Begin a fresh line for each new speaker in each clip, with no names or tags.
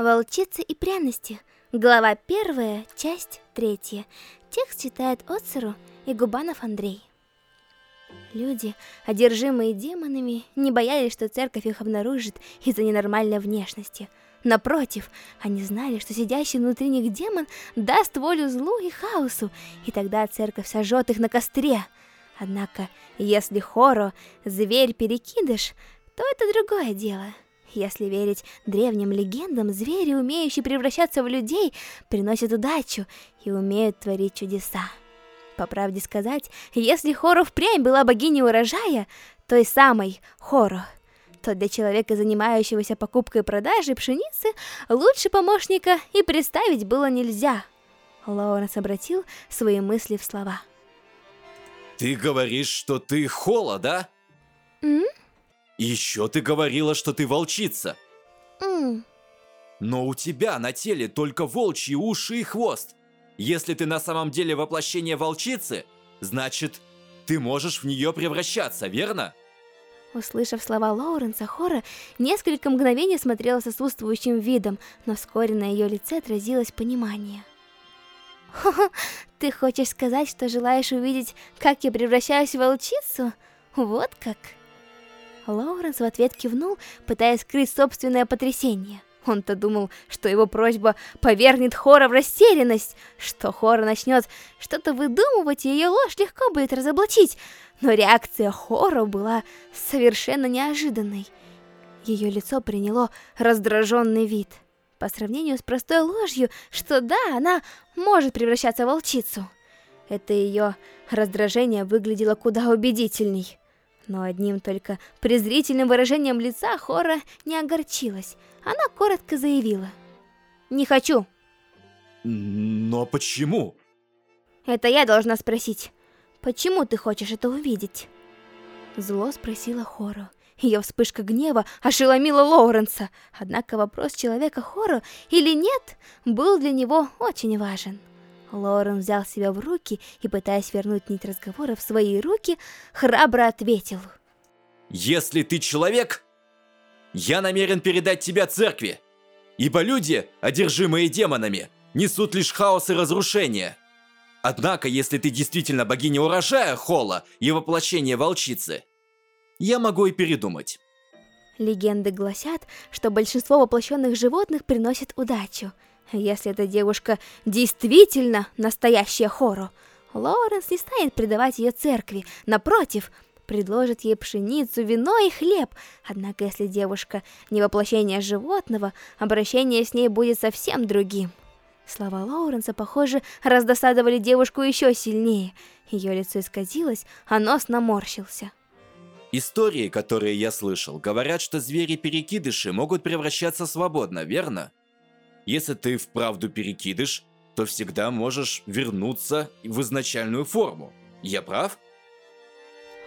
Волчица и пряности. Глава первая, часть третья. Текст читает Оцеру и Губанов Андрей. Люди, одержимые демонами, не боялись, что церковь их обнаружит из-за ненормальной внешности. Напротив, они знали, что сидящий внутри них демон даст волю злу и хаосу, и тогда церковь сожжет их на костре. Однако, если Хоро — зверь-перекидыш, то это другое дело. Если верить древним легендам, звери, умеющие превращаться в людей, приносят удачу и умеют творить чудеса. По правде сказать, если Хоро впрямь была богиней урожая, той самой Хоро, то для человека, занимающегося покупкой и продажей пшеницы, лучше помощника и представить было нельзя. Лоуренс обратил свои мысли в слова.
Ты говоришь, что ты Хола, да?
М?
Еще ты говорила, что ты волчица.
М.
Но у тебя на теле только волчьи уши и хвост. Если ты на самом деле воплощение волчицы, значит, ты можешь в нее превращаться, верно?
Услышав слова Лоуренса, Хора несколько мгновений смотрела с отсутствующим видом, но вскоре на ее лице отразилось понимание. «Хо-хо, ты хочешь сказать, что желаешь увидеть, как я превращаюсь в волчицу? Вот как?» Лоуренс в ответ кивнул, пытаясь скрыть собственное потрясение. Он-то думал, что его просьба повергнет Хора в растерянность, что Хора начнет что-то выдумывать, и ее ложь легко будет разоблачить. Но реакция Хора была совершенно неожиданной. Ее лицо приняло раздраженный вид. По сравнению с простой ложью, что да, она может превращаться в волчицу. Это ее раздражение выглядело куда убедительней. Но одним только презрительным выражением лица Хора не огорчилась. Она коротко заявила. «Не хочу».
Но почему?
Это я должна спросить. Почему ты хочешь это увидеть? Зло спросила Хору. Ее вспышка гнева ошеломила Лоуренса. Однако вопрос человека Хору или нет был для него очень важен. Лорен взял себя в руки и, пытаясь вернуть нить разговора в свои руки, храбро ответил.
Если ты человек, я намерен передать тебя церкви, ибо люди, одержимые демонами, несут лишь хаос и разрушение. Однако, если ты действительно богиня урожая Холла и воплощение волчицы, я могу и передумать.
Легенды гласят, что большинство воплощенных животных приносит удачу – если эта девушка действительно настоящая Хору, Лоуренс не станет предавать ее церкви, напротив, предложит ей пшеницу, вино и хлеб. Однако, если девушка не воплощение животного, обращение с ней будет совсем другим. Слова Лоуренса, похоже, раздосадовали девушку еще сильнее. Ее лицо исказилось, а нос наморщился.
Истории, которые я слышал, говорят, что звери-перекидыши могут превращаться свободно, верно? Если ты вправду перекидыш, то всегда можешь вернуться в изначальную форму. Я прав?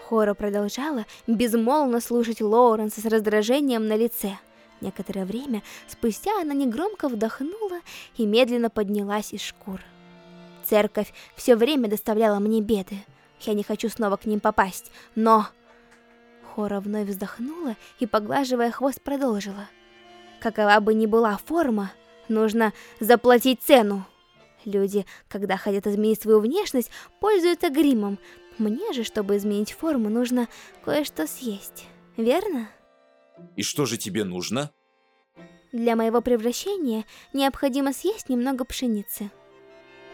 Хора продолжала безмолвно слушать Лоуренса с раздражением на лице. Некоторое время спустя она негромко вдохнула и медленно поднялась из шкур. Церковь все время доставляла мне беды. Я не хочу снова к ним попасть, но... Хора вновь вздохнула и, поглаживая хвост, продолжила. Какова бы ни была форма, Нужно заплатить цену. Люди, когда хотят изменить свою внешность, пользуются гримом. Мне же, чтобы изменить форму, нужно кое-что съесть. Верно?
И что же тебе нужно?
Для моего превращения необходимо съесть немного пшеницы.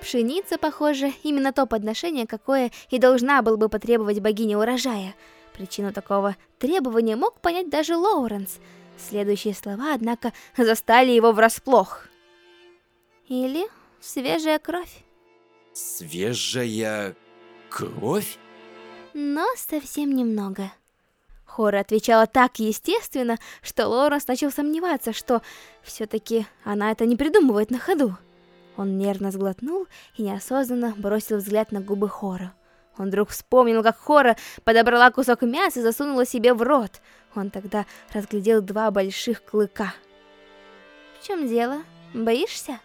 Пшеница, похоже, именно то подношение, какое и должна был бы потребовать богиня урожая. Причину такого требования мог понять даже Лоуренс – Следующие слова, однако, застали его врасплох. Или свежая кровь.
Свежая кровь?
Но совсем немного. Хора отвечала так естественно, что Лоренс начал сомневаться, что все-таки она это не придумывает на ходу. Он нервно сглотнул и неосознанно бросил взгляд на губы Хора. Он вдруг вспомнил, как Хора подобрала кусок мяса и засунула себе в рот. Он тогда разглядел два больших клыка. «В чем дело? Боишься?»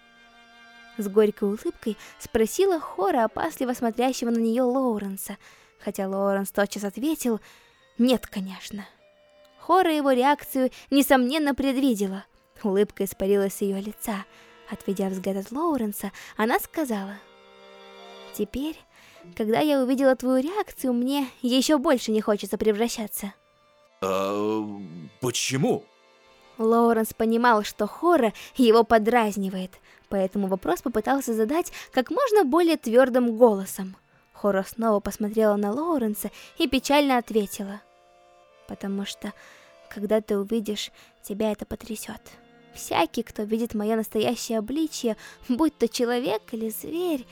С горькой улыбкой спросила Хора, опасливо смотрящего на нее Лоуренса, хотя Лоуренс тотчас ответил «Нет, конечно». Хора его реакцию, несомненно, предвидела. Улыбка испарилась с ее лица. Отведя взгляд от Лоуренса, она сказала... Теперь, когда я увидела твою реакцию, мне еще больше не хочется превращаться.
А, почему?
Лоуренс понимал, что Хора его подразнивает, поэтому вопрос попытался задать как можно более твердым голосом. Хора снова посмотрела на Лоуренса и печально ответила. «Потому что, когда ты увидишь, тебя это потрясет. Всякий, кто видит мое настоящее обличье, будь то человек или зверь,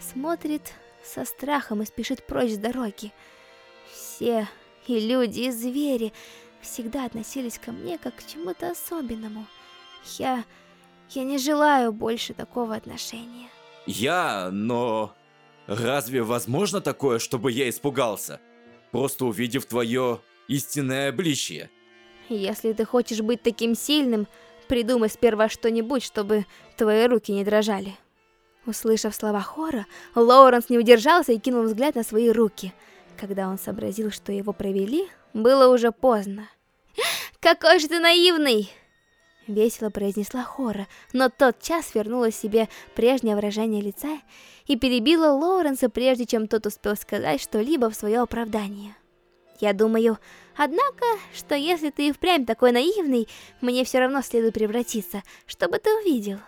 смотрит со страхом и спешит прочь с дороги. Все, и люди, и звери, всегда относились ко мне как к чему-то особенному. Я... я не желаю больше такого отношения.
Я... но... Разве возможно такое, чтобы я испугался? Просто увидев твое истинное обличье.
Если ты хочешь быть таким сильным, придумай сперва что-нибудь, чтобы твои руки не дрожали. Услышав слова Хора, Лоуренс не удержался и кинул взгляд на свои руки. Когда он сообразил, что его провели, было уже поздно. «Какой же ты наивный!» Весело произнесла Хора, но тот час вернула себе прежнее выражение лица и перебила Лоуренса, прежде чем тот успел сказать что-либо в свое оправдание. «Я думаю, однако, что если ты и впрямь такой наивный, мне все равно следует превратиться, чтобы ты увидел».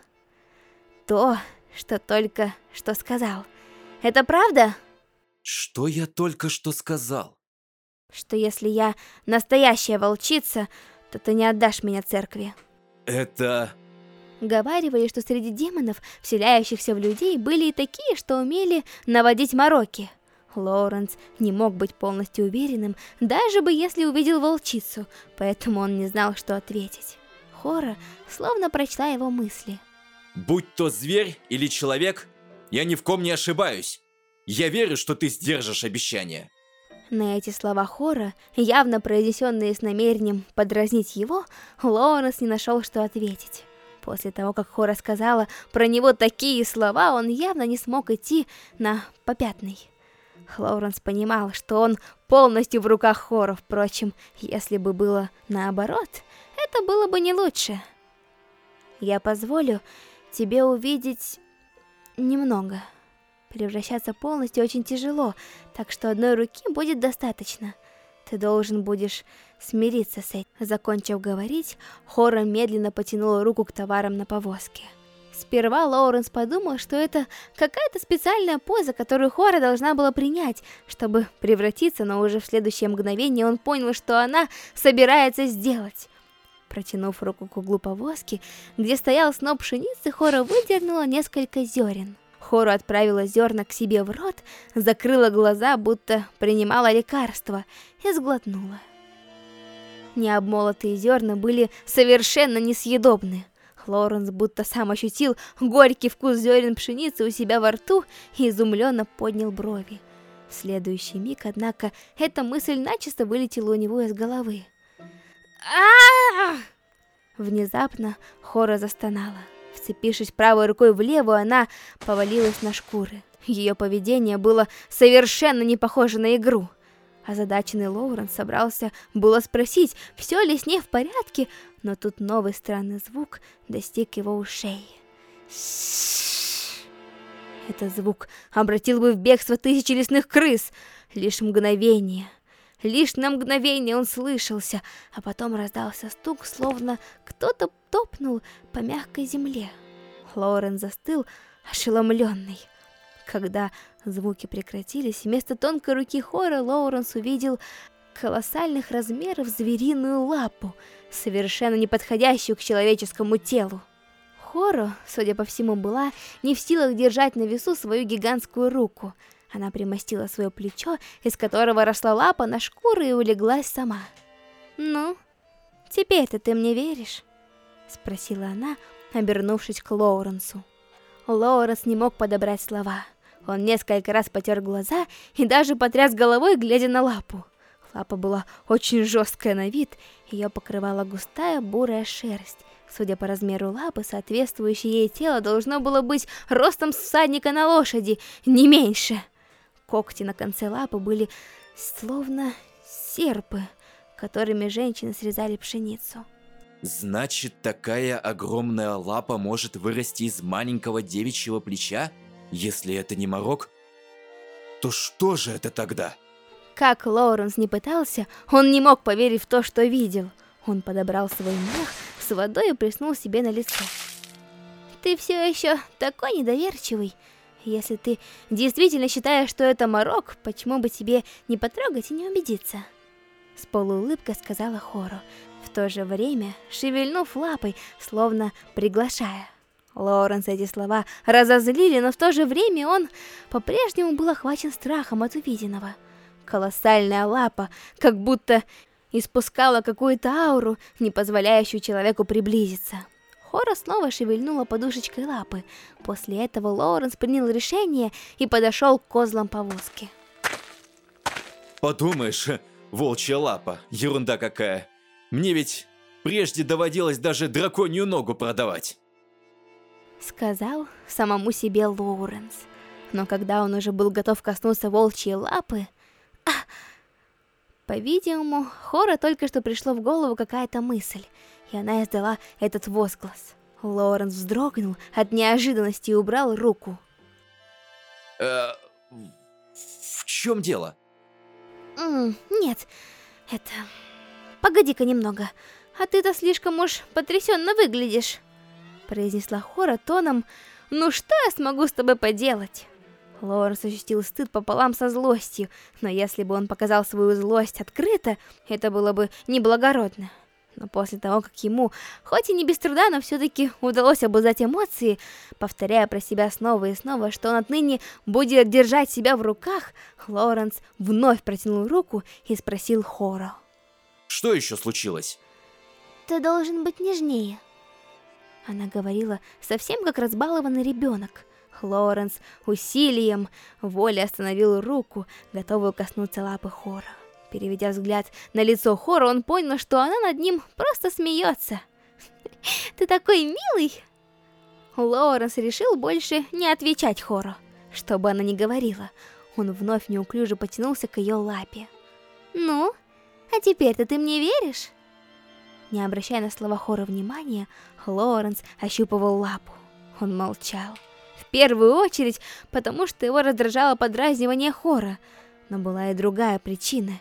То, что только что сказал. Это правда?
Что я только что сказал?
Что если я настоящая волчица, то ты не отдашь меня церкви.
Это...
Говаривали, что среди демонов, вселяющихся в людей, были и такие, что умели наводить мороки. Лоуренс не мог быть полностью уверенным, даже бы если увидел волчицу, поэтому он не знал, что ответить. Хора словно прочла его мысли.
Будь то зверь или человек, я ни в ком не ошибаюсь. Я верю, что ты сдержишь обещание.
На эти слова Хора, явно произнесенные с намерением подразнить его, Лоуренс не нашел, что ответить. После того, как Хора сказала про него такие слова, он явно не смог идти на попятный. Лоуренс понимал, что он полностью в руках Хора, впрочем, если бы было наоборот, это было бы не лучше. Я позволю тебе увидеть немного. Превращаться полностью очень тяжело, так что одной руки будет достаточно. Ты должен будешь смириться с этим. Закончив говорить, Хора медленно потянула руку к товарам на повозке. Сперва Лоуренс подумал, что это какая-то специальная поза, которую Хора должна была принять, чтобы превратиться, но уже в следующее мгновение он понял, что она собирается сделать. Протянув руку к углу повозки, где стоял сноп пшеницы, Хора выдернула несколько зерен. Хора отправила зерна к себе в рот, закрыла глаза, будто принимала лекарство, и сглотнула. Необмолотые зерна были совершенно несъедобны. Лоренс будто сам ощутил горький вкус зерен пшеницы у себя во рту и изумленно поднял брови. В следующий миг, однако, эта мысль начисто вылетела у него из головы Внезапно Хора застонала. Вцепившись правой рукой в левую, она повалилась на шкуры. Ее поведение было совершенно не похоже на игру. Озадаченный Лоуренс собрался было спросить, все ли с ней в порядке, но тут новый странный звук достиг его ушей. Этот звук обратил бы в бегство тысячи лесных крыс. Лишь мгновение — Лишь на мгновение он слышался, а потом раздался стук, словно кто-то топнул по мягкой земле. Лорен застыл, ошеломленный. Когда звуки прекратились, вместо тонкой руки Хора Лоуренс увидел колоссальных размеров звериную лапу, совершенно не подходящую к человеческому телу. Хоро, судя по всему, была не в силах держать на весу свою гигантскую руку — она примостила свое плечо, из которого росла лапа на шкуру и улеглась сама. «Ну, теперь-то ты мне веришь?» Спросила она, обернувшись к Лоуренсу. Лоуренс не мог подобрать слова. Он несколько раз потер глаза и даже потряс головой, глядя на лапу. Лапа была очень жесткая на вид, ее покрывала густая бурая шерсть. Судя по размеру лапы, соответствующее ей тело должно было быть ростом всадника на лошади, не меньше. Когти на конце лапы были словно серпы, которыми женщины срезали пшеницу.
Значит, такая огромная лапа может вырасти из маленького девичьего плеча? Если это не морок, то что же это тогда?
Как Лоуренс не пытался, он не мог поверить в то, что видел. Он подобрал свой мех с водой и приснул себе на лицо. Ты все еще такой недоверчивый. Если ты действительно считаешь, что это морок, почему бы тебе не потрогать и не убедиться? С полуулыбкой сказала Хору, в то же время шевельнув лапой, словно приглашая. Лоренс эти слова разозлили, но в то же время он по-прежнему был охвачен страхом от увиденного. Колоссальная лапа, как будто испускала какую-то ауру, не позволяющую человеку приблизиться. Хора снова шевельнула подушечкой лапы. После этого Лоуренс принял решение и подошел к козлам повозки.
Подумаешь, волчья лапа, ерунда какая. Мне ведь прежде доводилось даже драконью ногу продавать.
Сказал самому себе Лоуренс. Но когда он уже был готов коснуться волчьей лапы... А! По-видимому, Хора только что пришло в голову какая-то мысль, и она издала этот возглас. Лоуренс вздрогнул от неожиданности и убрал руку.
Э, в чем дело?
М нет, это... Погоди-ка немного, а ты-то слишком уж потрясенно выглядишь произнесла Хора тоном «Ну что я смогу с тобой поделать?» Лоренс ощутил стыд пополам со злостью, но если бы он показал свою злость открыто, это было бы неблагородно. Но после того, как ему, хоть и не без труда, но все-таки удалось обуздать эмоции, повторяя про себя снова и снова, что он отныне будет держать себя в руках, Лоренс вновь протянул руку и спросил Хоро.
Что еще случилось?
Ты должен быть нежнее. Она говорила совсем как разбалованный ребенок. Лоренс усилием воли остановил руку, готовую коснуться лапы Хора. Переведя взгляд на лицо Хора, он понял, что она над ним просто смеется. «Ты такой милый!» Лоуренс решил больше не отвечать Хору. Что бы она ни говорила, он вновь неуклюже потянулся к ее лапе. «Ну, а теперь-то ты мне веришь?» Не обращая на слова Хора внимания, Лоренс ощупывал лапу. Он молчал. В первую очередь, потому что его раздражало подразнивание Хора. Но была и другая причина.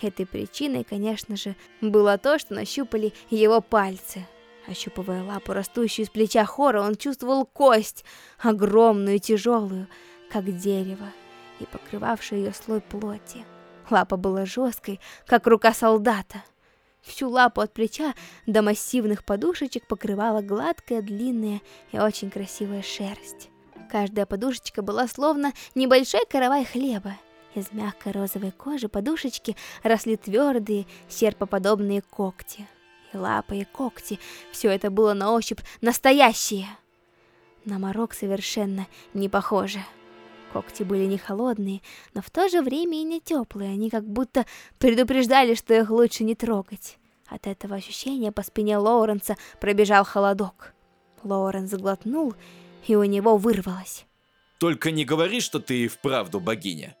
Этой причиной, конечно же, было то, что нащупали его пальцы. Ощупывая лапу, растущую из плеча Хора, он чувствовал кость, огромную и тяжелую, как дерево, и покрывавшую ее слой плоти. Лапа была жесткой, как рука солдата. Всю лапу от плеча до массивных подушечек покрывала гладкая, длинная и очень красивая шерсть. Каждая подушечка была словно небольшой каравай хлеба. Из мягкой розовой кожи подушечки росли твердые, серпоподобные когти. И лапы, и когти — все это было на ощупь настоящее. На морок совершенно не похоже. Когти были не холодные, но в то же время и не теплые, они как будто предупреждали, что их лучше не трогать. От этого ощущения по спине Лоуренса пробежал холодок. Лоуренс заглотнул, и у него вырвалось.
Только не говори, что ты вправду богиня.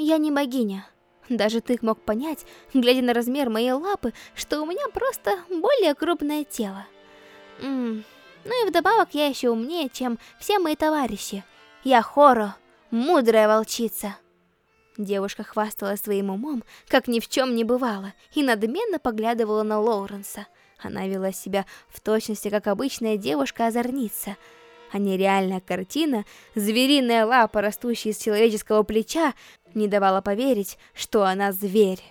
Я не богиня. Даже ты мог понять, глядя на размер моей лапы, что у меня просто более крупное тело. М -м. Ну и вдобавок я еще умнее, чем все мои товарищи. Я Хоро мудрая волчица. Девушка хвасталась своим умом, как ни в чем не бывало, и надменно поглядывала на Лоуренса. Она вела себя в точности, как обычная девушка-озорница, а нереальная картина, звериная лапа, растущая из человеческого плеча, не давала поверить, что она зверь.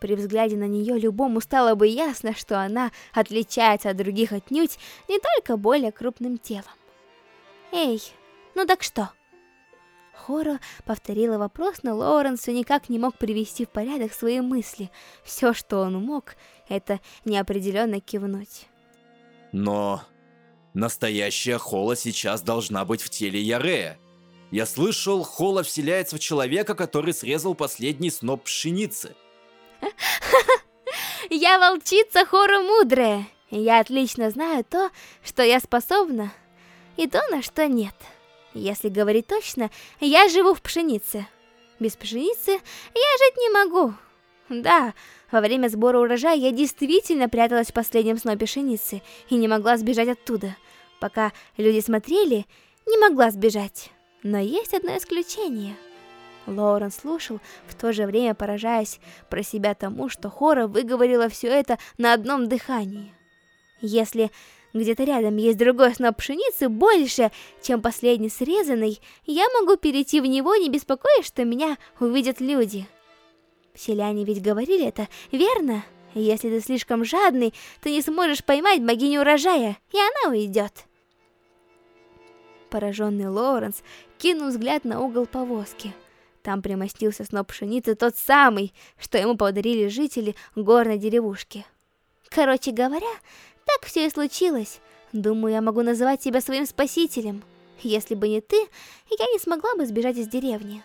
При взгляде на нее любому стало бы ясно, что она отличается от других отнюдь не только более крупным телом. «Эй, ну так что?» Хоро повторила вопрос, но Лоуренсу никак не мог привести в порядок свои мысли. Все, что он мог, это неопределенно кивнуть.
Но настоящая Хола сейчас должна быть в теле Ярея. Я слышал, Хола вселяется в человека, который срезал последний сноп пшеницы.
Я волчица Хоро мудрая. Я отлично знаю то, что я способна, и то, на что нет. Если говорить точно, я живу в пшенице. Без пшеницы я жить не могу. Да, во время сбора урожая я действительно пряталась в последнем снопе пшеницы и не могла сбежать оттуда. Пока люди смотрели, не могла сбежать. Но есть одно исключение. Лоурен слушал, в то же время поражаясь про себя тому, что Хора выговорила все это на одном дыхании. Если где-то рядом есть другой сноп пшеницы больше, чем последний срезанный, я могу перейти в него, не беспокоясь, что меня увидят люди. Селяне ведь говорили это, верно? Если ты слишком жадный, ты не сможешь поймать богиню урожая, и она уйдет. Пораженный Лоуренс кинул взгляд на угол повозки. Там примостился сноп пшеницы, тот самый, что ему подарили жители горной деревушки. Короче говоря, так все и случилось. Думаю, я могу называть тебя своим спасителем. Если бы не ты, я не смогла бы сбежать из деревни.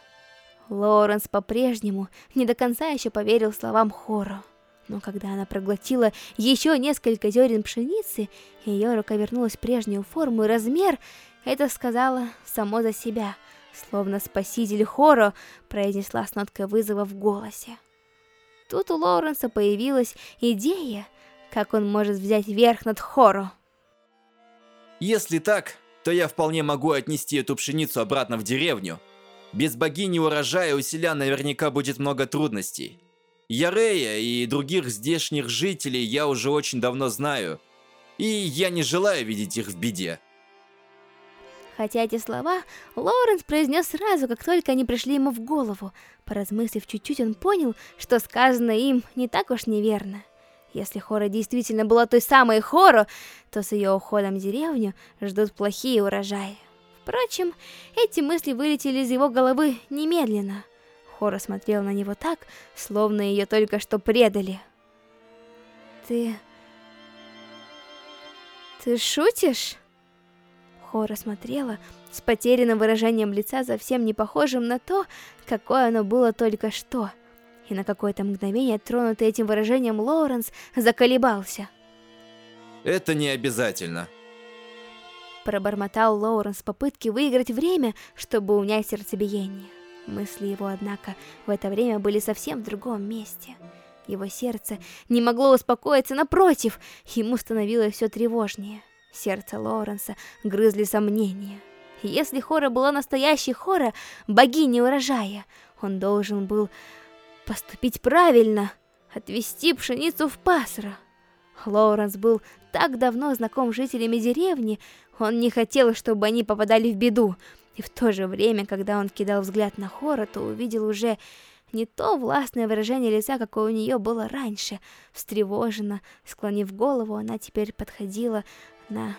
Лоренс по-прежнему не до конца еще поверил словам Хоро. Но когда она проглотила еще несколько зерен пшеницы, ее рука вернулась в прежнюю форму и размер, это сказала само за себя, словно спаситель Хоро произнесла с ноткой вызова в голосе. Тут у Лоуренса появилась идея, как он может взять верх над Хоро.
Если так, то я вполне могу отнести эту пшеницу обратно в деревню без богини урожая у селян наверняка будет много трудностей. Ярея и других здешних жителей я уже очень давно знаю, и я не желаю видеть их в беде.
Хотя эти слова Лоуренс произнес сразу, как только они пришли ему в голову. Поразмыслив чуть-чуть, он понял, что сказанное им не так уж неверно. Если Хора действительно была той самой Хоро, то с ее уходом в деревню ждут плохие урожаи. Впрочем, эти мысли вылетели из его головы немедленно. Хора смотрел на него так, словно ее только что предали. «Ты... ты шутишь?» Хора смотрела с потерянным выражением лица, совсем не похожим на то, какое оно было только что. И на какое-то мгновение, тронутый этим выражением, Лоуренс заколебался.
«Это не обязательно»,
Пробормотал Лоуренс в попытке выиграть время, чтобы унять сердцебиение. Мысли его, однако, в это время были совсем в другом месте. Его сердце не могло успокоиться, напротив, ему становилось все тревожнее. Сердце Лоуренса грызли сомнения. Если Хора была настоящей Хора, богиней урожая, он должен был поступить правильно, отвезти пшеницу в Пасра. Лоуренс был так давно знаком с жителями деревни, он не хотел, чтобы они попадали в беду. И в то же время, когда он кидал взгляд на Хора, то увидел уже не то властное выражение лица, какое у нее было раньше. Встревоженно, склонив голову, она теперь подходила на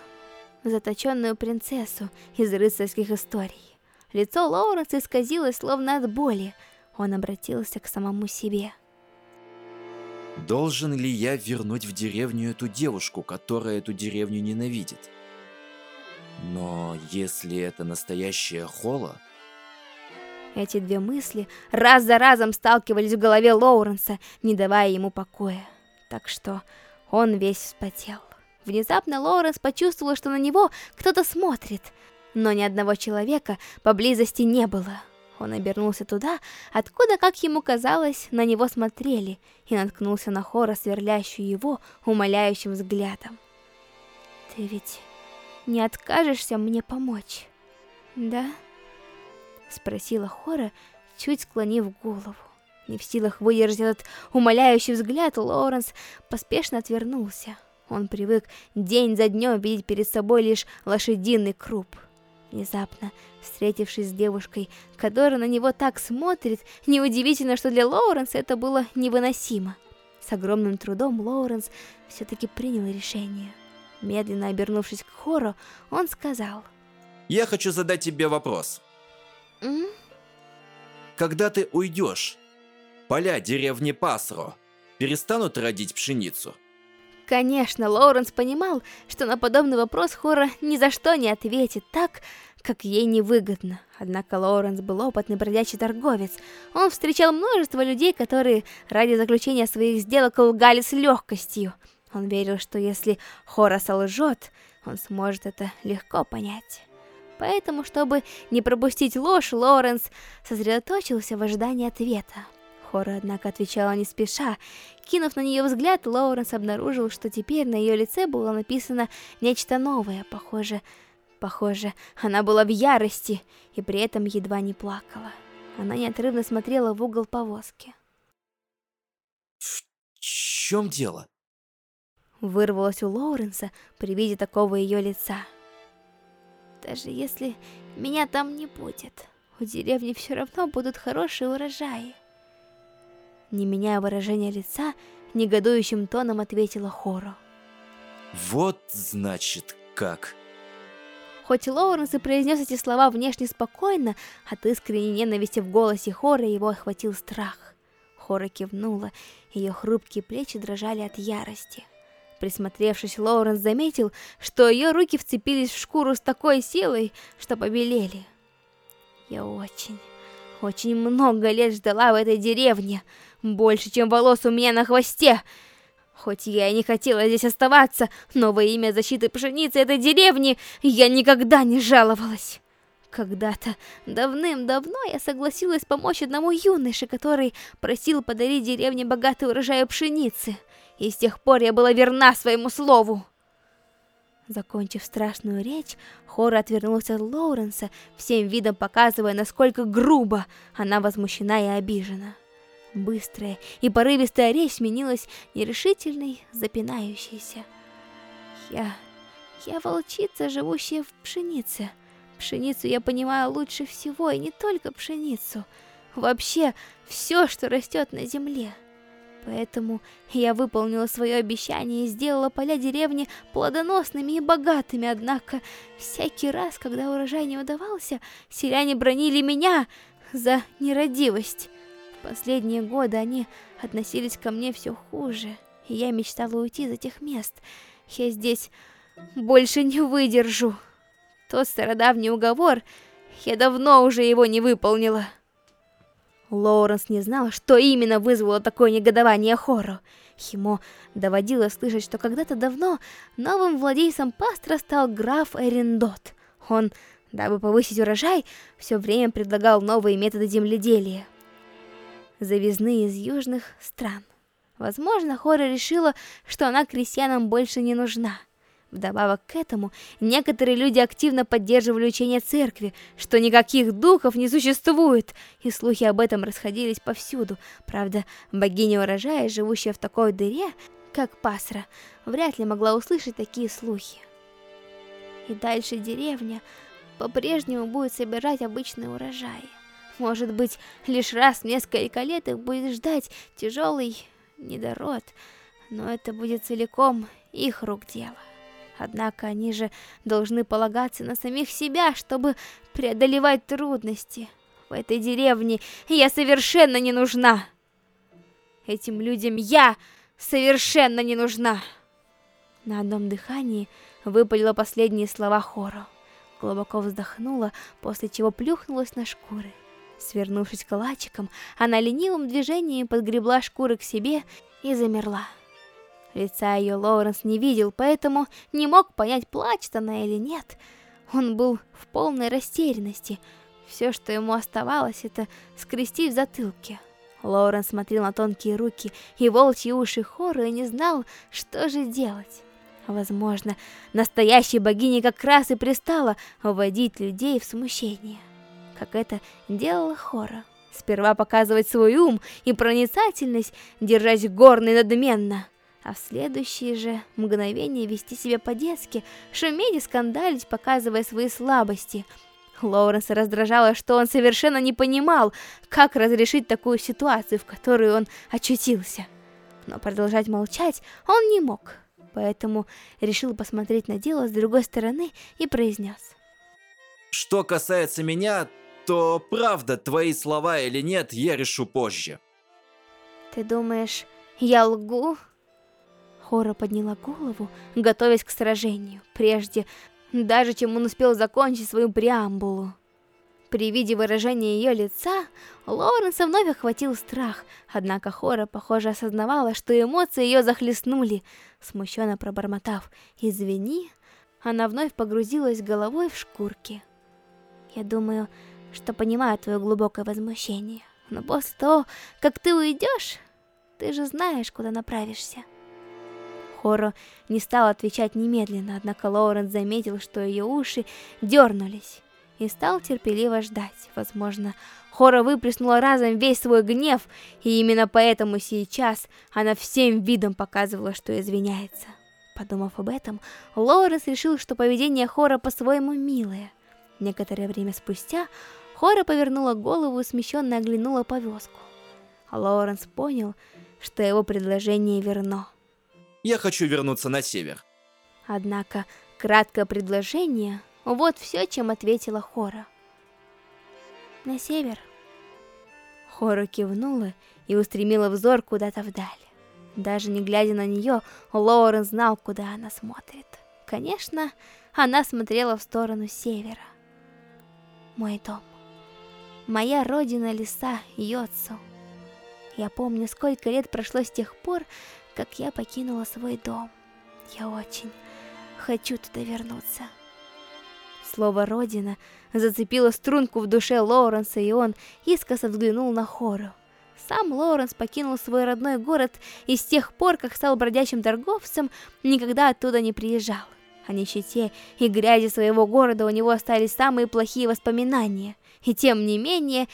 заточенную принцессу из рыцарских историй. Лицо Лоуренса исказилось, словно от боли. Он обратился к самому себе.
Должен ли я вернуть в деревню эту девушку, которая эту деревню ненавидит? Но если это настоящая Хола...
Эти две мысли раз за разом сталкивались в голове Лоуренса, не давая ему покоя. Так что он весь вспотел. Внезапно Лоуренс почувствовал, что на него кто-то смотрит, но ни одного человека поблизости не было. Он обернулся туда, откуда, как ему казалось, на него смотрели, и наткнулся на Хора, сверлящую его умоляющим взглядом. «Ты ведь не откажешься мне помочь, да?» Спросила Хора, чуть склонив голову. Не в силах выдержать этот умоляющий взгляд, Лоуренс поспешно отвернулся. Он привык день за днем видеть перед собой лишь лошадиный круп. Внезапно, встретившись с девушкой, которая на него так смотрит, неудивительно, что для Лоуренса это было невыносимо. С огромным трудом Лоуренс все-таки принял решение. Медленно обернувшись к Хору, он сказал.
«Я хочу задать тебе вопрос.
М?
Когда ты уйдешь, поля деревни Пасро перестанут родить пшеницу?»
Конечно, Лоуренс понимал, что на подобный вопрос Хора ни за что не ответит так, как ей невыгодно. Однако Лоуренс был опытный бродячий торговец. Он встречал множество людей, которые ради заключения своих сделок лгали с легкостью. Он верил, что если Хорас лжет, он сможет это легко понять. Поэтому, чтобы не пропустить ложь, Лоуренс сосредоточился в ожидании ответа. Хора, однако, отвечала не спеша. Кинув на нее взгляд, Лоуренс обнаружил, что теперь на ее лице было написано нечто новое, похоже... Похоже, она была в ярости и при этом едва не плакала. Она неотрывно смотрела в угол повозки.
В чем дело?
Вырвалось у Лоуренса при виде такого ее лица. Даже если меня там не будет, у деревни все равно будут хорошие урожаи. Не меняя выражения лица, негодующим тоном ответила Хоро.
Вот значит как.
Хоть Лоуренс и произнес эти слова внешне спокойно, от искренней ненависти в голосе Хора его охватил страх. Хора кивнула, ее хрупкие плечи дрожали от ярости. Присмотревшись, Лоуренс заметил, что ее руки вцепились в шкуру с такой силой, что побелели. Я очень, очень много лет ждала в этой деревне. Больше, чем волос у меня на хвосте. Хоть я и не хотела здесь оставаться, но во имя защиты пшеницы этой деревни я никогда не жаловалась. Когда-то, давным-давно, я согласилась помочь одному юноше, который просил подарить деревне богатый урожай пшеницы. И с тех пор я была верна своему слову. Закончив страшную речь, Хора отвернулся от Лоуренса, всем видом показывая, насколько грубо она возмущена и обижена. Быстрая и порывистая речь сменилась нерешительной, запинающейся. Я... я волчица, живущая в пшенице. Пшеницу я понимаю лучше всего, и не только пшеницу. Вообще, все, что растет на земле. Поэтому я выполнила свое обещание и сделала поля деревни плодоносными и богатыми, однако всякий раз, когда урожай не удавался, селяне бронили меня за нерадивость последние годы они относились ко мне все хуже, и я мечтала уйти из этих мест. Я здесь больше не выдержу. Тот стародавний уговор, я давно уже его не выполнила. Лоуренс не знал, что именно вызвало такое негодование Хору. Ему доводилось слышать, что когда-то давно новым владельцем пастора стал граф Эриндот. Он, дабы повысить урожай, все время предлагал новые методы земледелия завезные из южных стран. Возможно, Хора решила, что она крестьянам больше не нужна. Вдобавок к этому, некоторые люди активно поддерживали учение церкви, что никаких духов не существует, и слухи об этом расходились повсюду. Правда, богиня урожая, живущая в такой дыре, как Пасра, вряд ли могла услышать такие слухи. И дальше деревня по-прежнему будет собирать обычные урожаи. Может быть, лишь раз несколько лет их будет ждать тяжелый недород, но это будет целиком их рук дело. Однако они же должны полагаться на самих себя, чтобы преодолевать трудности. В этой деревне я совершенно не нужна. Этим людям я совершенно не нужна. На одном дыхании выпалила последние слова Хору. Глубоко вздохнула, после чего плюхнулась на шкуры. Свернувшись калачиком, она ленивым движением подгребла шкуры к себе и замерла. Лица ее Лоуренс не видел, поэтому не мог понять, плачет она или нет. Он был в полной растерянности. Все, что ему оставалось, это скрестить в затылке. Лоуренс смотрел на тонкие руки и волчьи уши Хору и не знал, что же делать. Возможно, настоящей богине как раз и пристало вводить людей в смущение как это делала Хора. Сперва показывать свой ум и проницательность, держась горно надменно, а в следующее же мгновение вести себя по-детски, шуметь и скандалить, показывая свои слабости. Лоуренса раздражало, что он совершенно не понимал, как разрешить такую ситуацию, в которой он очутился. Но продолжать молчать он не мог, поэтому решил посмотреть на дело с другой стороны и произнес.
Что касается меня, то правда твои слова или нет, я решу позже.
Ты думаешь, я лгу? Хора подняла голову, готовясь к сражению, прежде даже чем он успел закончить свою преамбулу. При виде выражения ее лица, Лоуренса вновь охватил страх, однако Хора, похоже, осознавала, что эмоции ее захлестнули. Смущенно пробормотав «Извини», она вновь погрузилась головой в шкурки. Я думаю, что понимаю твое глубокое возмущение. Но после того, как ты уйдешь, ты же знаешь, куда направишься. Хоро не стал отвечать немедленно, однако Лоуренс заметил, что ее уши дернулись, и стал терпеливо ждать. Возможно, Хоро выплеснула разом весь свой гнев, и именно поэтому сейчас она всем видом показывала, что извиняется. Подумав об этом, Лоуренс решил, что поведение Хора по-своему милое. Некоторое время спустя Хора повернула голову и смещенно оглянула повозку. Лоуренс понял, что его предложение верно.
Я хочу вернуться на север.
Однако, краткое предложение — вот все, чем ответила Хора. На север. Хора кивнула и устремила взор куда-то вдаль. Даже не глядя на нее, Лоурен знал, куда она смотрит. Конечно, она смотрела в сторону севера. Мой дом. Моя родина леса Йоцу. Я помню, сколько лет прошло с тех пор, как я покинула свой дом. Я очень хочу туда вернуться. Слово «родина» зацепило струнку в душе Лоуренса, и он искоса взглянул на Хору. Сам Лоуренс покинул свой родной город и с тех пор, как стал бродячим торговцем, никогда оттуда не приезжал. О нищете и грязи своего города у него остались самые плохие воспоминания. И тем не менее,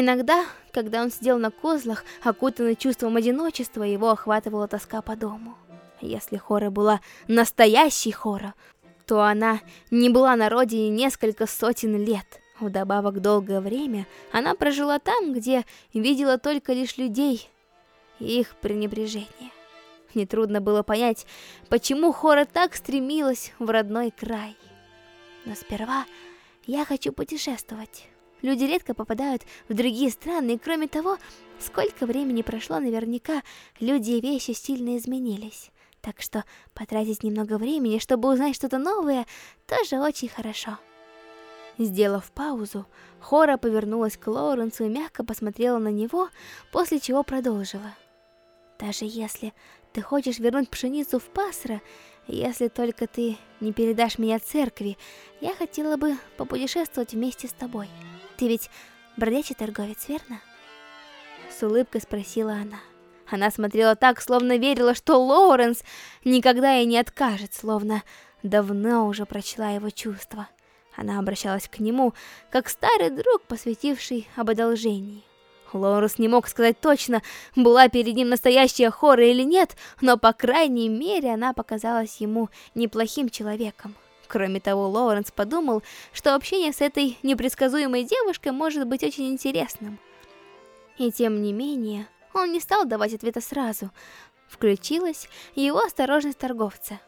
иногда, когда он сидел на козлах, окутанный чувством одиночества, его охватывала тоска по дому. Если Хора была настоящей Хора, то она не была на родине несколько сотен лет. Вдобавок долгое время она прожила там, где видела только лишь людей и их пренебрежение. Нетрудно было понять, почему Хора так стремилась в родной край. Но сперва я хочу путешествовать. Люди редко попадают в другие страны, и кроме того, сколько времени прошло, наверняка люди и вещи сильно изменились. Так что потратить немного времени, чтобы узнать что-то новое, тоже очень хорошо. Сделав паузу, Хора повернулась к Лоуренсу и мягко посмотрела на него, после чего продолжила. «Даже если ты хочешь вернуть пшеницу в Пасра, если только ты не передашь меня церкви, я хотела бы попутешествовать вместе с тобой. Ты ведь бродячий торговец, верно?» С улыбкой спросила она. Она смотрела так, словно верила, что Лоуренс никогда ей не откажет, словно давно уже прочла его чувства. Она обращалась к нему, как старый друг, посвятивший об одолжении. Лоуренс не мог сказать точно, была перед ним настоящая Хора или нет, но, по крайней мере, она показалась ему неплохим человеком. Кроме того, Лоуренс подумал, что общение с этой непредсказуемой девушкой может быть очень интересным. И тем не менее, он не стал давать ответа сразу. Включилась его осторожность торговца.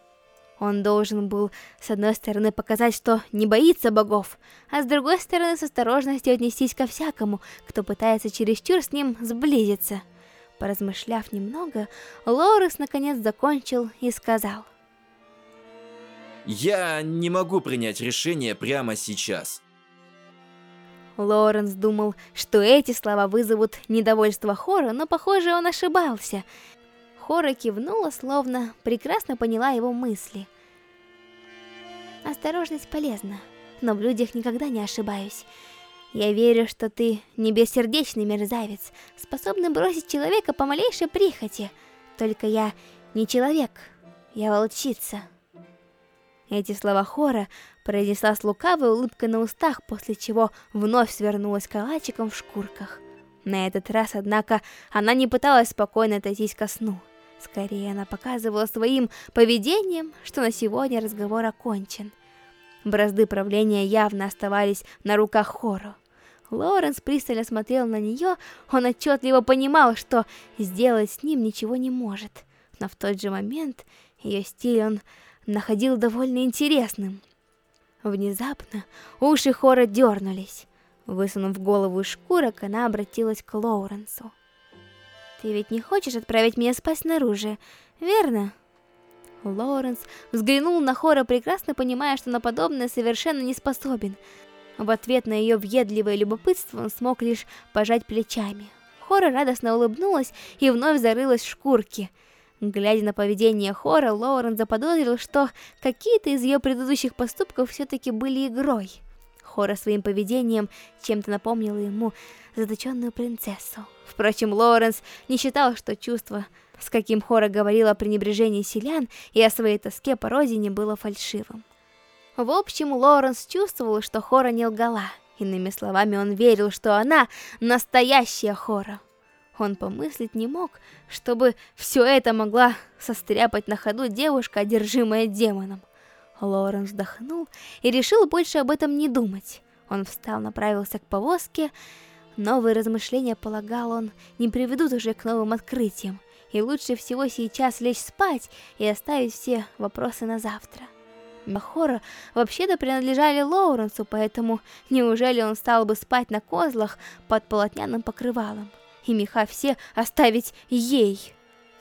Он должен был, с одной стороны, показать, что не боится богов, а с другой стороны, с осторожностью отнестись ко всякому, кто пытается чересчур с ним сблизиться. Поразмышляв немного, Лорес наконец закончил и сказал.
«Я не могу принять решение прямо сейчас».
Лоренс думал, что эти слова вызовут недовольство Хора, но, похоже, он ошибался. Хора кивнула, словно прекрасно поняла его мысли. Осторожность полезна, но в людях никогда не ошибаюсь. Я верю, что ты не бессердечный мерзавец, способный бросить человека по малейшей прихоти. Только я не человек, я волчица. Эти слова Хора произнесла с лукавой улыбкой на устах, после чего вновь свернулась калачиком в шкурках. На этот раз, однако, она не пыталась спокойно отойтись ко сну. Скорее, она показывала своим поведением, что на сегодня разговор окончен. Бразды правления явно оставались на руках Хору. Лоренс пристально смотрел на нее, он отчетливо понимал, что сделать с ним ничего не может. Но в тот же момент ее стиль он находил довольно интересным. Внезапно уши Хора дернулись. Высунув голову из шкурок, она обратилась к Лоуренсу. «Ты ведь не хочешь отправить меня спать снаружи, верно?» Лоуренс взглянул на Хора, прекрасно понимая, что на подобное совершенно не способен. В ответ на ее въедливое любопытство он смог лишь пожать плечами. Хора радостно улыбнулась и вновь зарылась в шкурки – Глядя на поведение Хора, Лоурен заподозрил, что какие-то из ее предыдущих поступков все-таки были игрой. Хора своим поведением чем-то напомнила ему заточенную принцессу. Впрочем, Лоуренс не считал, что чувство, с каким Хора говорила о пренебрежении селян и о своей тоске по родине, было фальшивым. В общем, Лоуренс чувствовал, что Хора не лгала. Иными словами, он верил, что она настоящая Хора. Он помыслить не мог, чтобы все это могла состряпать на ходу девушка, одержимая демоном. Лорен вздохнул и решил больше об этом не думать. Он встал, направился к повозке. Новые размышления, полагал он, не приведут уже к новым открытиям. И лучше всего сейчас лечь спать и оставить все вопросы на завтра. Махора вообще-то принадлежали Лоуренсу, поэтому неужели он стал бы спать на козлах под полотняным покрывалом? И меха все оставить ей.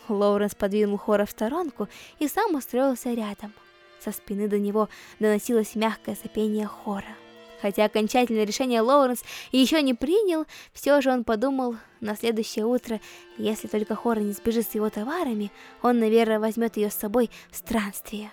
Лоуренс подвинул Хора в сторонку и сам устроился рядом. Со спины до него доносилось мягкое сопение Хора. Хотя окончательное решение Лоуренс еще не принял, все же он подумал на следующее утро, если только Хора не сбежит с его товарами, он, наверное, возьмет ее с собой в странствие.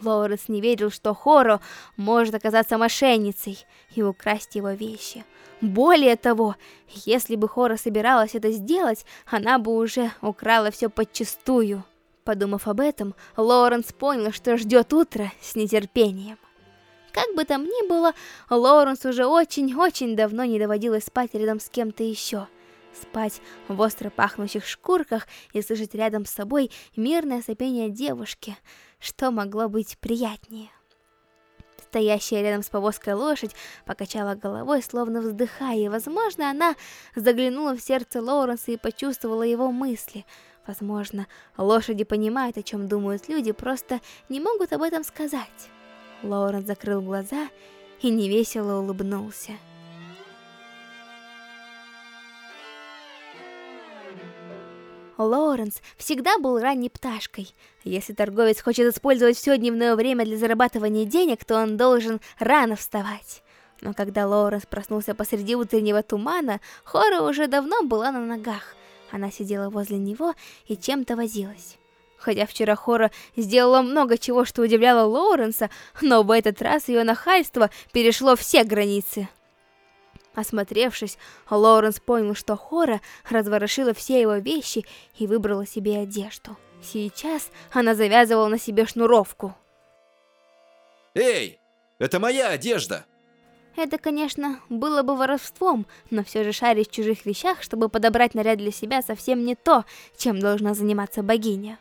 Лоуренс не верил, что Хоро может оказаться мошенницей и украсть его вещи. Более того, если бы Хора собиралась это сделать, она бы уже украла все подчистую. Подумав об этом, Лоуренс понял, что ждет утро с нетерпением. Как бы там ни было, Лоуренс уже очень-очень давно не доводилось спать рядом с кем-то еще. Спать в остро пахнущих шкурках и слышать рядом с собой мирное сопение девушки, что могло быть приятнее. Стоящая рядом с повозкой лошадь покачала головой, словно вздыхая, и, возможно, она заглянула в сердце Лоуренса и почувствовала его мысли. Возможно, лошади понимают, о чем думают люди, просто не могут об этом сказать. Лоуренс закрыл глаза и невесело улыбнулся. Лоуренс всегда был ранней пташкой. Если торговец хочет использовать все дневное время для зарабатывания денег, то он должен рано вставать. Но когда Лоуренс проснулся посреди утреннего тумана, Хора уже давно была на ногах. Она сидела возле него и чем-то возилась. Хотя вчера Хора сделала много чего, что удивляло Лоуренса, но в этот раз ее нахальство перешло все границы. Осмотревшись, Лоуренс понял, что Хора разворошила все его вещи и выбрала себе одежду. Сейчас она завязывала на себе шнуровку.
«Эй, это моя одежда!»
Это, конечно, было бы воровством, но все же шарить в чужих вещах, чтобы подобрать наряд для себя, совсем не то, чем должна заниматься богиня.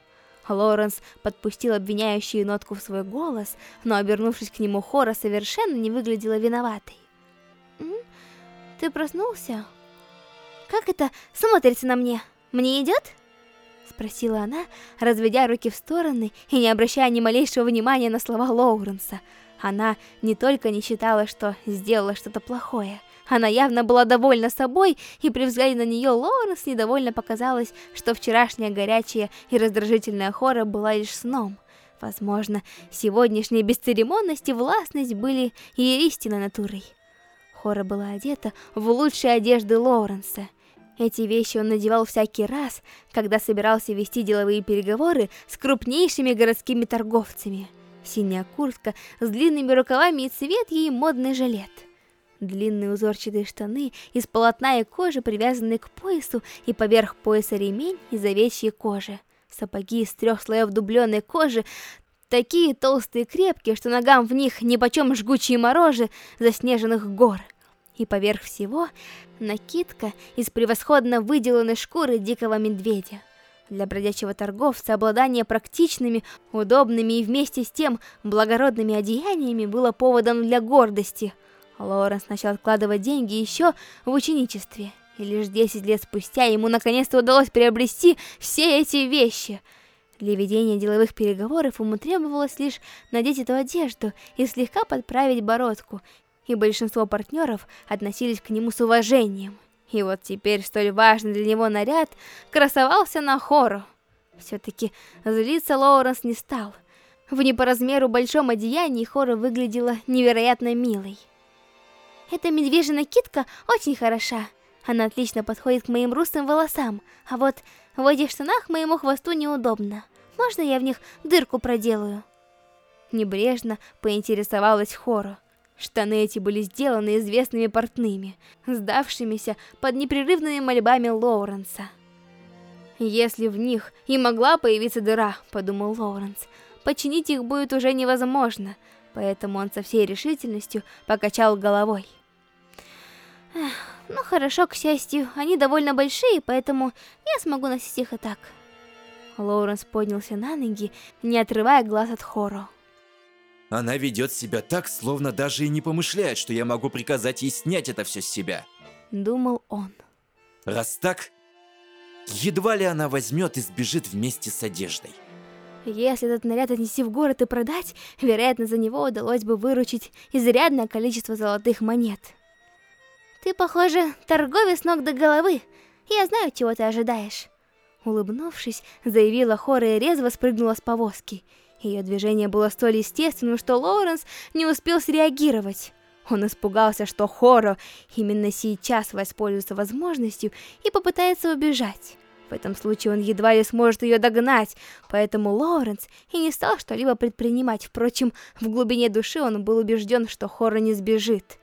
Лоуренс подпустил обвиняющую нотку в свой голос, но, обернувшись к нему, Хора совершенно не выглядела виноватой. Ты проснулся? Как это смотрится на мне? Мне идет? Спросила она, разведя руки в стороны и не обращая ни малейшего внимания на слова Лоуренса. Она не только не считала, что сделала что-то плохое, она явно была довольна собой, и при взгляде на нее Лоуренс недовольно показалось, что вчерашняя горячая и раздражительная хора была лишь сном. Возможно, сегодняшняя бесцеремонность и властность были ее истинной натурой. Хора была одета в лучшие одежды Лоуренса. Эти вещи он надевал всякий раз, когда собирался вести деловые переговоры с крупнейшими городскими торговцами. Синяя куртка с длинными рукавами и цвет ей модный жилет. Длинные узорчатые штаны из полотна и кожи, привязанные к поясу, и поверх пояса ремень из овечьей кожи. Сапоги из трех слоев дубленой кожи, Такие толстые и крепкие, что ногам в них нипочем жгучие морожи заснеженных гор. И поверх всего накидка из превосходно выделанной шкуры дикого медведя. Для бродячего торговца обладание практичными, удобными и вместе с тем благородными одеяниями было поводом для гордости. Лоренс начал откладывать деньги еще в ученичестве, и лишь 10 лет спустя ему наконец-то удалось приобрести все эти вещи – для ведения деловых переговоров ему требовалось лишь надеть эту одежду и слегка подправить бородку, и большинство партнеров относились к нему с уважением. И вот теперь столь важный для него наряд красовался на хору. Все-таки злиться Лоуренс не стал. В не по размеру большом одеянии Хора выглядела невероятно милой. Эта медвежья накидка очень хороша. Она отлично подходит к моим русым волосам, а вот в этих штанах моему хвосту неудобно. Можно я в них дырку проделаю? Небрежно поинтересовалась Хору. Штаны эти были сделаны известными портными, сдавшимися под непрерывными мольбами Лоуренса. «Если в них и могла появиться дыра», — подумал Лоуренс, — «починить их будет уже невозможно», поэтому он со всей решительностью покачал головой. Эх, ну хорошо, к счастью, они довольно большие, поэтому я смогу носить их и так. Лоуренс поднялся на ноги, не отрывая глаз от Хоро.
Она ведет себя так, словно даже и не помышляет, что я могу приказать ей снять это все с себя.
Думал он.
Раз так, едва ли она возьмет и сбежит вместе с одеждой.
Если этот наряд отнести в город и продать, вероятно, за него удалось бы выручить изрядное количество золотых монет. Ты, похоже, торговец ног до головы. Я знаю, чего ты ожидаешь. Улыбнувшись, заявила Хора и резво спрыгнула с повозки. Ее движение было столь естественным, что Лоуренс не успел среагировать. Он испугался, что Хоро именно сейчас воспользуется возможностью и попытается убежать. В этом случае он едва ли сможет ее догнать, поэтому Лоуренс и не стал что-либо предпринимать. Впрочем, в глубине души он был убежден, что Хоро не сбежит.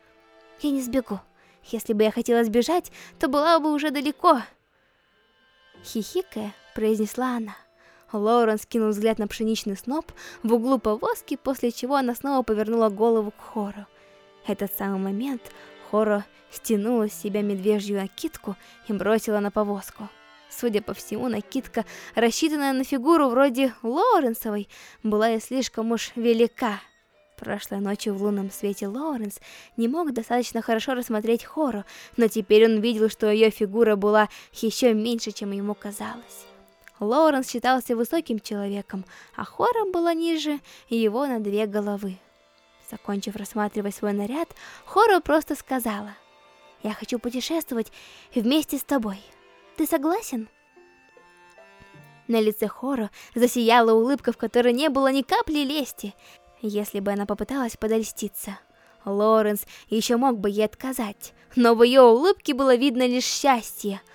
«Я не сбегу. Если бы я хотела сбежать, то была бы уже далеко». Хихикая, произнесла она. Лоуренс кинул взгляд на пшеничный сноп в углу повозки, после чего она снова повернула голову к Хору. Этот самый момент Хоро стянула с себя медвежью накидку и бросила на повозку. Судя по всему, накидка, рассчитанная на фигуру вроде Лоуренсовой, была и слишком уж велика. Прошлой ночью в лунном свете Лоуренс не мог достаточно хорошо рассмотреть Хору, но теперь он видел, что ее фигура была еще меньше, чем ему казалось. Лоуренс считался высоким человеком, а Хора была ниже его на две головы. Закончив рассматривать свой наряд, Хора просто сказала, «Я хочу путешествовать вместе с тобой. Ты согласен?» На лице Хоро засияла улыбка, в которой не было ни капли лести, если бы она попыталась подольститься. Лоренс еще мог бы ей отказать, но в ее улыбке было видно лишь счастье —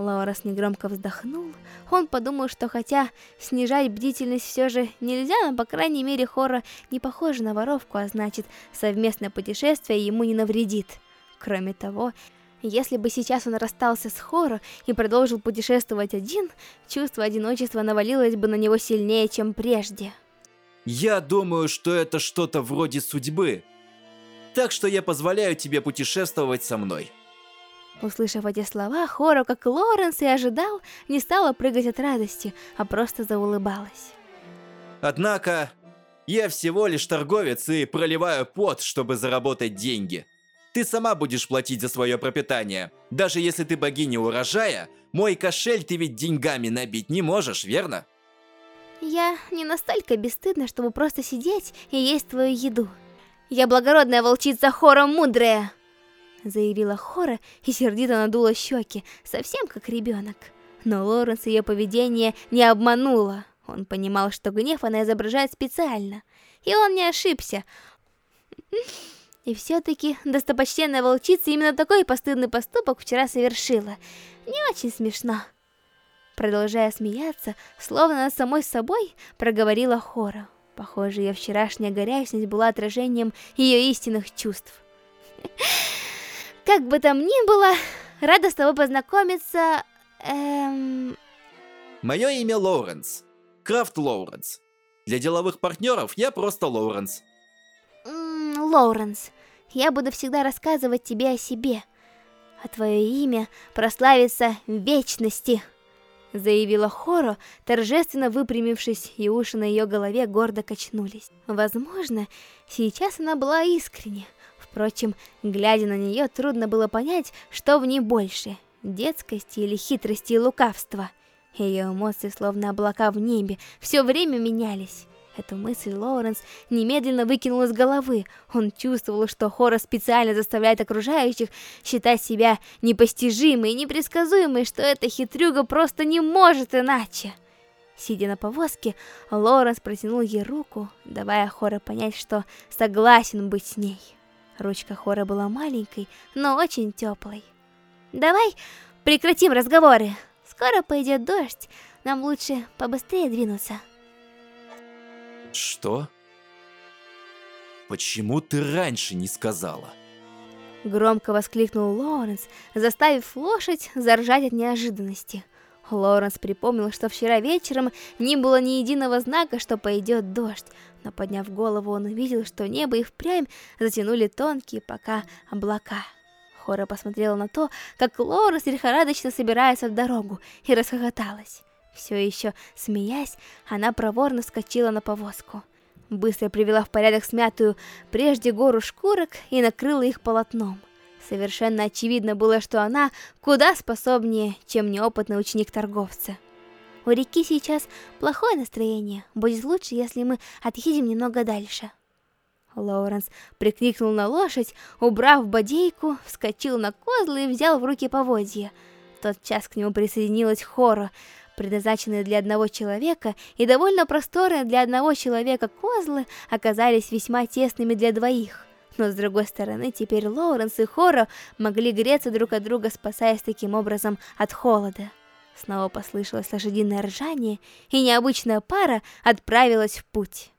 Лаурас негромко вздохнул. Он подумал, что хотя снижать бдительность все же нельзя, но по крайней мере Хора не похожа на воровку, а значит совместное путешествие ему не навредит. Кроме того, если бы сейчас он расстался с Хоро и продолжил путешествовать один, чувство одиночества навалилось бы на него сильнее, чем прежде.
Я думаю, что это что-то вроде судьбы. Так что я позволяю тебе путешествовать со мной.
Услышав эти слова, Хоро, как Лоренс и ожидал, не стала прыгать от радости, а просто заулыбалась.
Однако, я всего лишь торговец и проливаю пот, чтобы заработать деньги. Ты сама будешь платить за свое пропитание. Даже если ты богиня урожая, мой кошель ты ведь деньгами набить не можешь, верно?
Я не настолько бесстыдна, чтобы просто сидеть и есть твою еду. Я благородная волчица Хора Мудрая заявила Хора и сердито надула щеки, совсем как ребенок. Но Лоренс ее поведение не обмануло. Он понимал, что гнев она изображает специально. И он не ошибся. И все-таки достопочтенная волчица именно такой постыдный поступок вчера совершила. Не очень смешно. Продолжая смеяться, словно над самой собой, проговорила Хора. Похоже, ее вчерашняя горячность была отражением ее истинных чувств. Как бы там ни было, рада с тобой познакомиться. Эм...
Мое имя Лоуренс. Крафт Лоуренс. Для деловых партнеров я просто Лоуренс.
Лоуренс, я буду всегда рассказывать тебе о себе. А твое имя прославится в вечности. Заявила Хоро, торжественно выпрямившись, и уши на ее голове гордо качнулись. Возможно, сейчас она была искренне, Впрочем, глядя на нее, трудно было понять, что в ней больше – детскости или хитрости и лукавства. Ее эмоции, словно облака в небе, все время менялись. Эту мысль Лоуренс немедленно выкинул из головы. Он чувствовал, что Хора специально заставляет окружающих считать себя непостижимой и непредсказуемой, что эта хитрюга просто не может иначе. Сидя на повозке, Лоуренс протянул ей руку, давая Хора понять, что согласен быть с ней. Ручка Хора была маленькой, но очень теплой. «Давай прекратим разговоры. Скоро пойдет дождь. Нам лучше побыстрее двинуться».
Что? Почему ты раньше не сказала?
Громко воскликнул Лоуренс, заставив лошадь заржать от неожиданности. Лоуренс припомнил, что вчера вечером не было ни единого знака, что пойдет дождь, но подняв голову, он увидел, что небо и впрямь затянули тонкие пока облака. Хора посмотрела на то, как Лоуренс лихорадочно собирается в дорогу, и расхохоталась. Все еще смеясь, она проворно вскочила на повозку. Быстро привела в порядок смятую прежде гору шкурок и накрыла их полотном. Совершенно очевидно было, что она куда способнее, чем неопытный ученик торговца. У реки сейчас плохое настроение. Будет лучше, если мы отъедем немного дальше. Лоуренс прикрикнул на лошадь, убрав бодейку, вскочил на козлы и взял в руки поводья. В тот час к нему присоединилась Хора, предназначенные для одного человека и довольно просторные для одного человека козлы оказались весьма тесными для двоих. Но с другой стороны, теперь Лоуренс и Хоро могли греться друг от друга, спасаясь таким образом от холода. Снова послышалось лошадиное ржание, и необычная пара отправилась в путь.